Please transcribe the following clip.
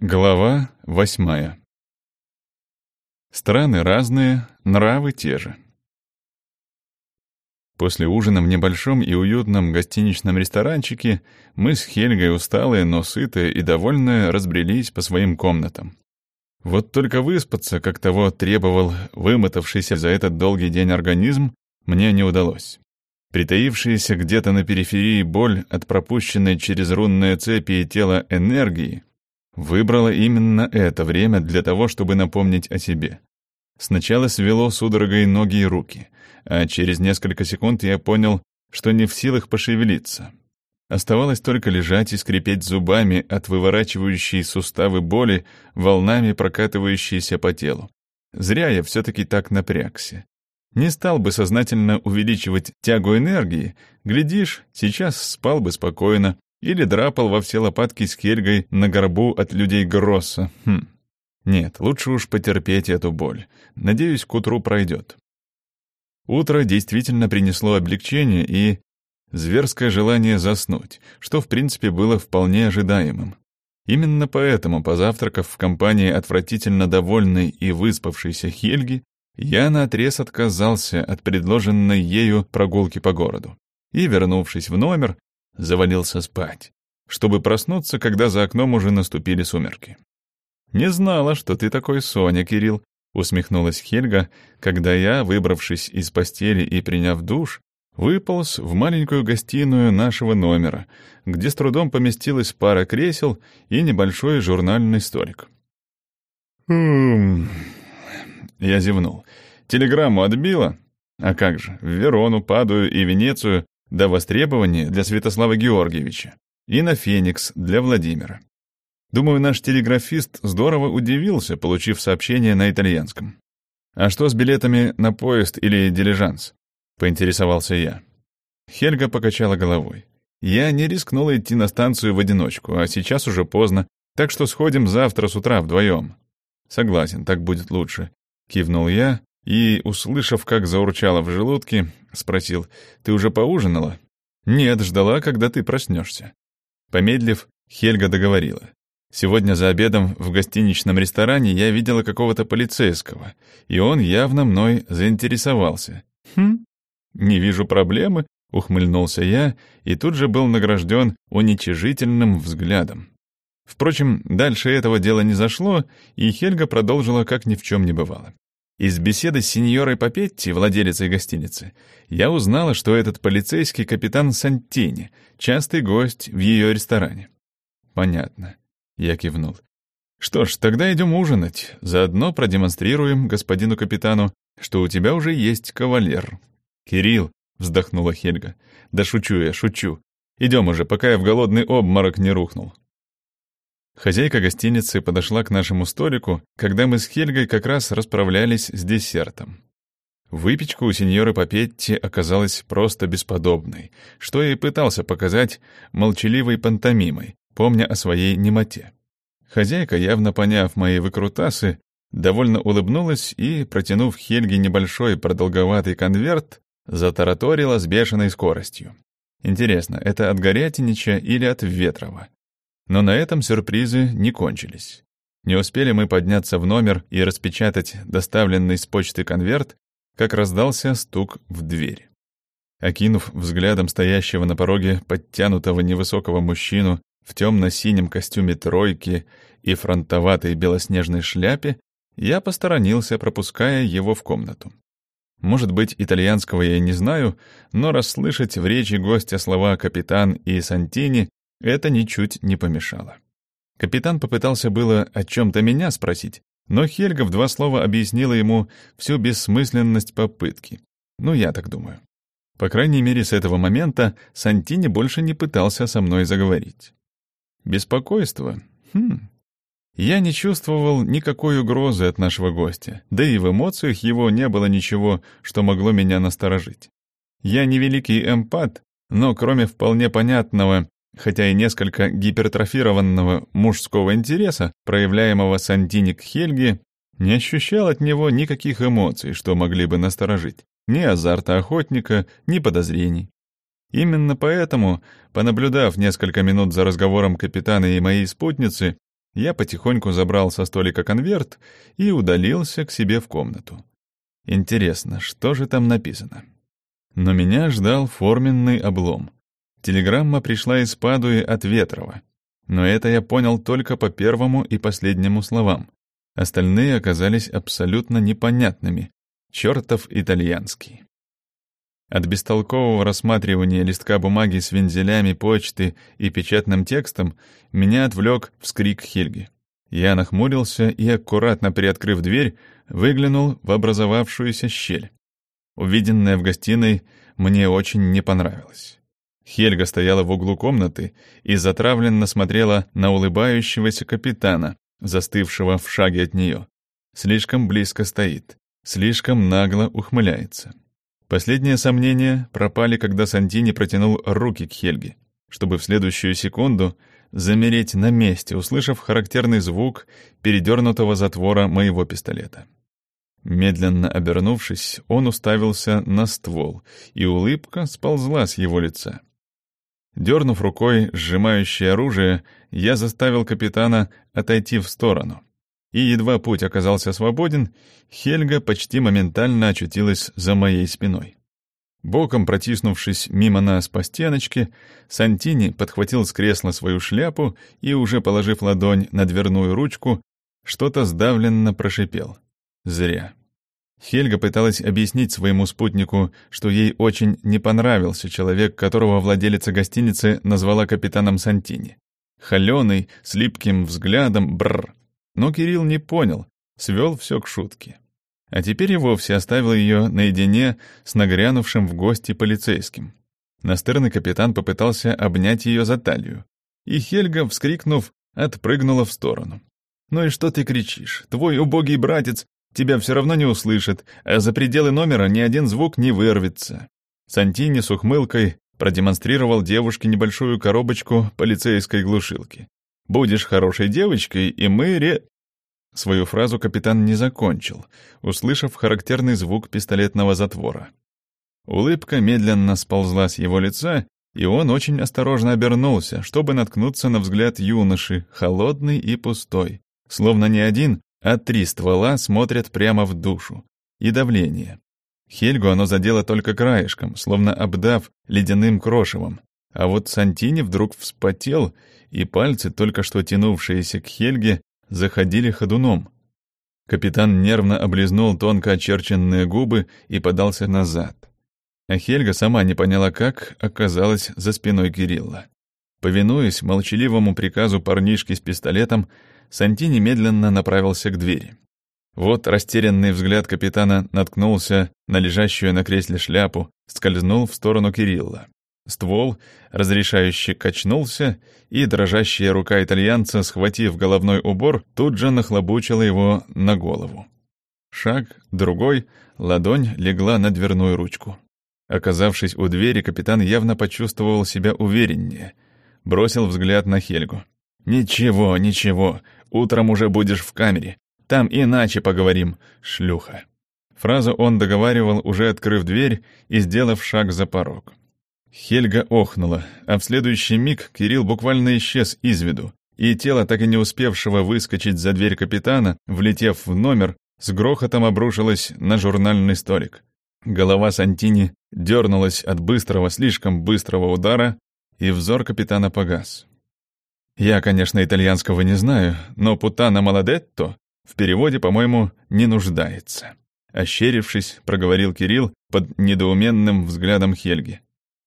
Глава восьмая. Страны разные, нравы те же. После ужина в небольшом и уютном гостиничном ресторанчике мы с Хельгой, усталые, но сытые и довольные, разбрелись по своим комнатам. Вот только выспаться, как того требовал вымотавшийся за этот долгий день организм, мне не удалось. Притаившаяся где-то на периферии боль от пропущенной через рунные цепи и тела энергии Выбрала именно это время для того, чтобы напомнить о себе. Сначала свело судорогой ноги и руки, а через несколько секунд я понял, что не в силах пошевелиться. Оставалось только лежать и скрипеть зубами от выворачивающей суставы боли, волнами прокатывающейся по телу. Зря я все-таки так напрягся. Не стал бы сознательно увеличивать тягу энергии, глядишь, сейчас спал бы спокойно, или драпал во все лопатки с Хельгой на горбу от людей Гросса. Хм. Нет, лучше уж потерпеть эту боль. Надеюсь, к утру пройдет. Утро действительно принесло облегчение и зверское желание заснуть, что, в принципе, было вполне ожидаемым. Именно поэтому, позавтракав в компании отвратительно довольной и выспавшейся Хельги, я наотрез отказался от предложенной ею прогулки по городу. И, вернувшись в номер, завалился спать, чтобы проснуться, когда за окном уже наступили сумерки. «Не знала, что ты такой Соня, Кирилл», — усмехнулась Хельга, когда я, выбравшись из постели и приняв душ, выполз в маленькую гостиную нашего номера, где с трудом поместилась пара кресел и небольшой журнальный столик. Я зевнул. «Телеграмму отбила? А как же, в Верону, Падую и Венецию до востребования для Святослава Георгиевича и на Феникс для Владимира. Думаю, наш телеграфист здорово удивился, получив сообщение на итальянском. «А что с билетами на поезд или дилижанс?» — поинтересовался я. Хельга покачала головой. «Я не рискнула идти на станцию в одиночку, а сейчас уже поздно, так что сходим завтра с утра вдвоем». «Согласен, так будет лучше», — кивнул я и, услышав, как заурчало в желудке, спросил, «Ты уже поужинала?» «Нет, ждала, когда ты проснешься». Помедлив, Хельга договорила. «Сегодня за обедом в гостиничном ресторане я видела какого-то полицейского, и он явно мной заинтересовался». «Хм, не вижу проблемы», — ухмыльнулся я и тут же был награжден уничижительным взглядом. Впрочем, дальше этого дела не зашло, и Хельга продолжила, как ни в чем не бывало. Из беседы с сеньорой Папетти, владелицей гостиницы, я узнала, что этот полицейский капитан Сантини, частый гость в ее ресторане. «Понятно», — я кивнул. «Что ж, тогда идем ужинать. Заодно продемонстрируем господину капитану, что у тебя уже есть кавалер». «Кирилл», — вздохнула Хельга. «Да шучу я, шучу. Идем уже, пока я в голодный обморок не рухнул». Хозяйка гостиницы подошла к нашему столику, когда мы с Хельгой как раз расправлялись с десертом. Выпечка у сеньоры Папетти оказалась просто бесподобной, что я и пытался показать молчаливой пантомимой, помня о своей немоте. Хозяйка, явно поняв мои выкрутасы, довольно улыбнулась и, протянув Хельге небольшой продолговатый конверт, затараторила с бешеной скоростью. Интересно, это от Горятинича или от Ветрова? Но на этом сюрпризы не кончились. Не успели мы подняться в номер и распечатать доставленный с почты конверт, как раздался стук в дверь. Окинув взглядом стоящего на пороге подтянутого невысокого мужчину в темно-синем костюме тройки и фронтоватой белоснежной шляпе, я посторонился, пропуская его в комнату. Может быть, итальянского я не знаю, но расслышать в речи гостя слова «капитан» и «Сантини» Это ничуть не помешало. Капитан попытался было о чем-то меня спросить, но Хельга в два слова объяснила ему всю бессмысленность попытки. Ну, я так думаю. По крайней мере, с этого момента Сантини больше не пытался со мной заговорить. Беспокойство? Хм. Я не чувствовал никакой угрозы от нашего гостя, да и в эмоциях его не было ничего, что могло меня насторожить. Я не великий эмпат, но кроме вполне понятного хотя и несколько гипертрофированного мужского интереса, проявляемого Сантини к Хельге, не ощущал от него никаких эмоций, что могли бы насторожить, ни азарта охотника, ни подозрений. Именно поэтому, понаблюдав несколько минут за разговором капитана и моей спутницы, Я потихоньку забрал со столика конверт и удалился к себе в комнату. Интересно, что же там написано? Но меня ждал форменный облом. Телеграмма пришла из Падуи от Ветрова. Но это я понял только по первому и последнему словам. Остальные оказались абсолютно непонятными. Чертов итальянский. От бестолкового рассматривания листка бумаги с вензелями почты и печатным текстом меня отвлек вскрик Хельги. Я нахмурился и, аккуратно приоткрыв дверь, выглянул в образовавшуюся щель. Увиденное в гостиной мне очень не понравилось. Хельга стояла в углу комнаты и затравленно смотрела на улыбающегося капитана, застывшего в шаге от нее. Слишком близко стоит, слишком нагло ухмыляется. Последние сомнения пропали, когда Сантини протянул руки к Хельге, чтобы в следующую секунду замереть на месте, услышав характерный звук передернутого затвора моего пистолета. Медленно обернувшись, он уставился на ствол, и улыбка сползла с его лица. Дернув рукой, сжимающей оружие, я заставил капитана отойти в сторону. И едва путь оказался свободен, Хельга почти моментально очутилась за моей спиной. Боком протиснувшись мимо нас по стеночке, Сантини подхватил с кресла свою шляпу и, уже положив ладонь на дверную ручку, что-то сдавленно прошипел. Зря. Хельга пыталась объяснить своему спутнику, что ей очень не понравился человек, которого владелица гостиницы назвала капитаном Сантини. Холеный, с липким взглядом, бррр. Но Кирилл не понял, свел все к шутке. А теперь и вовсе оставил ее наедине с нагрянувшим в гости полицейским. Настырный капитан попытался обнять ее за талию. И Хельга, вскрикнув, отпрыгнула в сторону. «Ну и что ты кричишь? Твой убогий братец тебя все равно не услышит, а за пределы номера ни один звук не вырвется». Сантини с ухмылкой продемонстрировал девушке небольшую коробочку полицейской глушилки. «Будешь хорошей девочкой, и мы ре...» Свою фразу капитан не закончил, услышав характерный звук пистолетного затвора. Улыбка медленно сползла с его лица, и он очень осторожно обернулся, чтобы наткнуться на взгляд юноши, холодный и пустой. Словно не один, а три ствола смотрят прямо в душу. И давление. Хельгу оно задело только краешком, словно обдав ледяным крошевом. А вот Сантини вдруг вспотел, и пальцы, только что тянувшиеся к Хельге, заходили ходуном. Капитан нервно облизнул тонко очерченные губы и подался назад. А Хельга сама не поняла, как оказалась за спиной Кирилла. Повинуясь молчаливому приказу парнишки с пистолетом, Сантини медленно направился к двери. Вот растерянный взгляд капитана наткнулся на лежащую на кресле шляпу, скользнул в сторону Кирилла. Ствол, разрешающе качнулся, и дрожащая рука итальянца, схватив головной убор, тут же нахлобучила его на голову. Шаг, другой, ладонь легла на дверную ручку. Оказавшись у двери, капитан явно почувствовал себя увереннее. Бросил взгляд на Хельгу. «Ничего, ничего, утром уже будешь в камере. Там иначе поговорим, шлюха». Фразу он договаривал, уже открыв дверь и сделав шаг за порог. Хельга охнула, а в следующий миг Кирилл буквально исчез из виду, и тело, так и не успевшего выскочить за дверь капитана, влетев в номер, с грохотом обрушилось на журнальный столик. Голова Сантини дернулась от быстрого, слишком быстрого удара, и взор капитана погас. Я, конечно, итальянского не знаю, но «путана маладетто» в переводе, по-моему, не нуждается. Ощерившись, проговорил Кирилл под недоуменным взглядом Хельги.